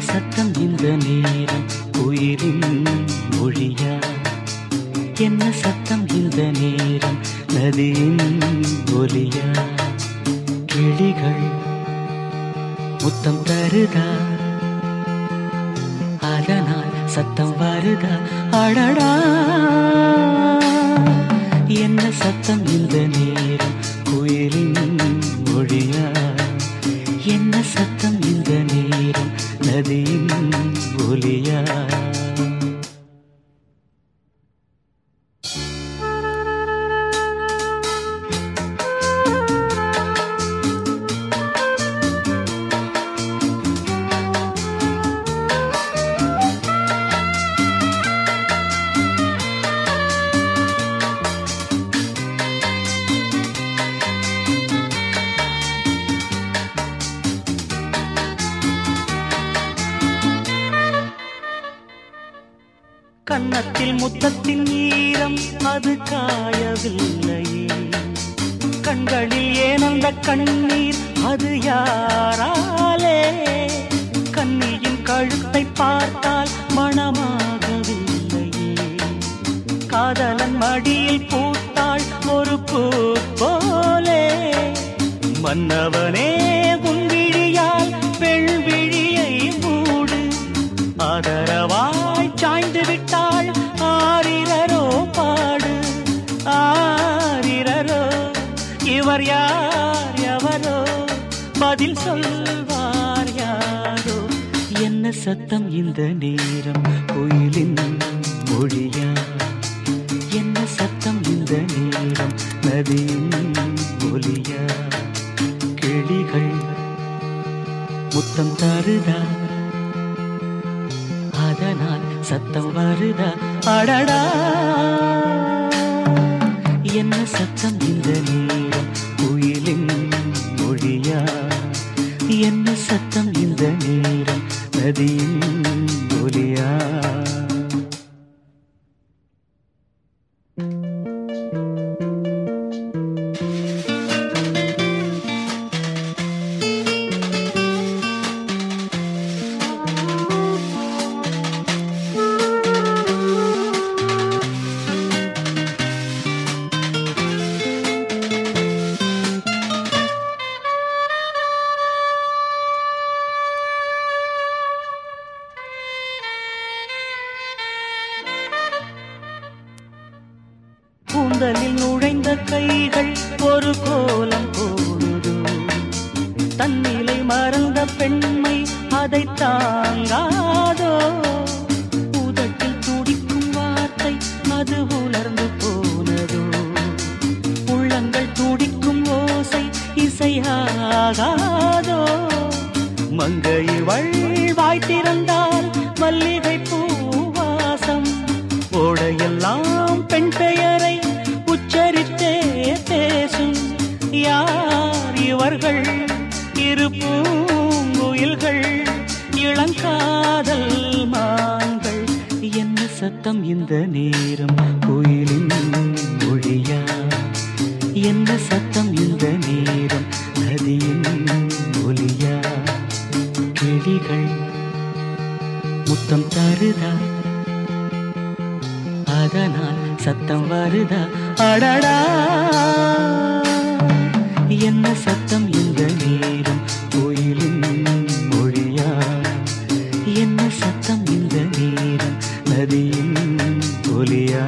சத்தம் இந்த நேரம் உயிரின் மொழியா? என்ன சத்தம் இந்த நேரம் நதியின் ஒலியா? கிளிகள் முத்தம் தருதா? அதனால் சத்தம் வருதா? அடடா! என்ன சத்தம் இந்த நேரம் நேரம் நதியின் ஒலியா கன்னத்தில் முத்தத்தின் ஈரம் அது காயவில்லையே கண்களில் ஏன் அந்த கண்ணீர் அது யாராலே? கண்ணியின் கழுத்தை பார்த்தால் மணமாகவில்லையே காதலன் மடியில் பூத்தாள் ஒரு பூ போலே. மன்னவனே பதில் சொல்வார் யாரோ? என்ன சத்தம் இந்த நேரம்? கோயிலின் மொழியா? என்ன சத்தம் இந்த நேரம்? நதியின் ஒலியா? கிளிகள் முத்தம் தருதா? அதனால் சத்தம் வருதா? அடடா! என்ன சத்தம் இந்த நேரம்? மொழியா என்ன சத்தம் இந்த நேரம்? நதியின் ஒலியா. கூந்தலில் நுழைந்த கைகள் ஒரு கோலம் போடுது. தன்னிலை மறந்த பெண்மை அதை தாங்காதோ? உதட்டில் துடிக்கும் வார்த்தை அது உலர்ந்து போனதோ? உள்ளங்கள் துடிக்கும் ஓசை இசையாகாதோ? மங்கை வாய் மல்லிகை பூவாசம் ஓடையெல்லாம் இவர்கள் இரு பூங்குயில்கள் இளங்காதல் மான்கள். என்ன சத்தம் இந்த நேரம்? கோயிலின் மொழியா என்ன சத்தம் இந்த நேரம்? நதியின் ஒலியா கிளிகள் முத்தம் தருதா? அதனால் சத்தம் வருதா? அடடா! என்ன சத்தம் இந்த நேரம் நதியின் ஒலியா